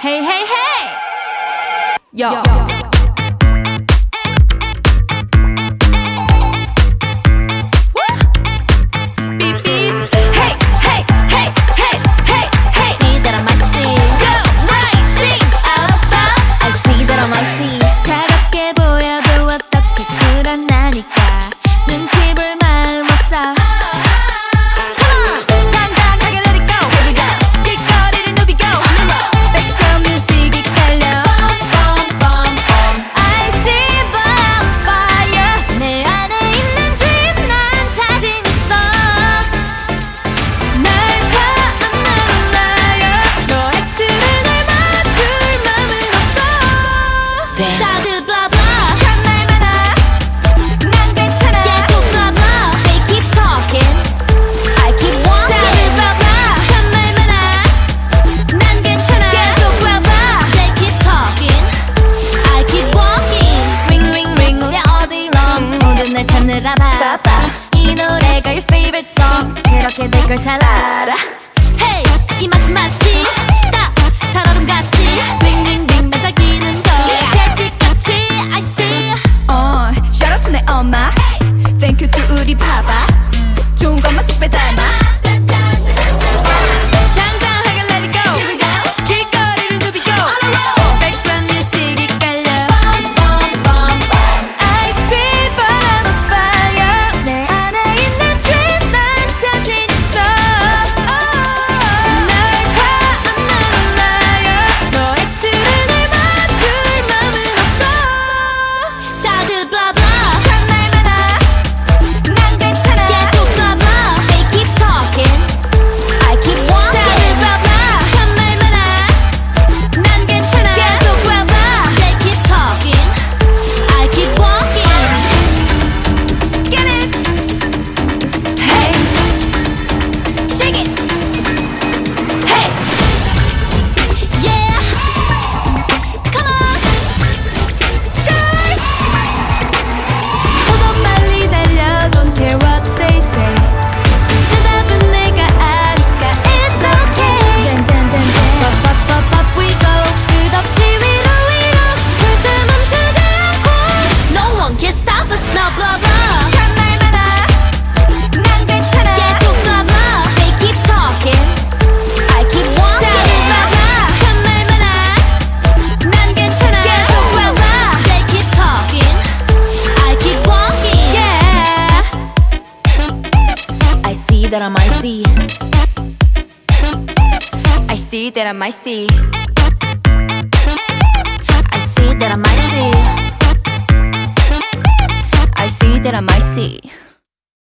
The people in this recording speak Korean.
Hey, hey, hey! Yo. Yo. 걸 잘 알아. Hey 이 맛은 마치 딱 살얼음같이 윙윙윙 반짝이는 걸. 별빛같이 I see. Oh, Shout out to 내 엄마. Thank you to 우리 파바. 좋은 것만 쏙 빼닮아. that I might see. I see that I might see.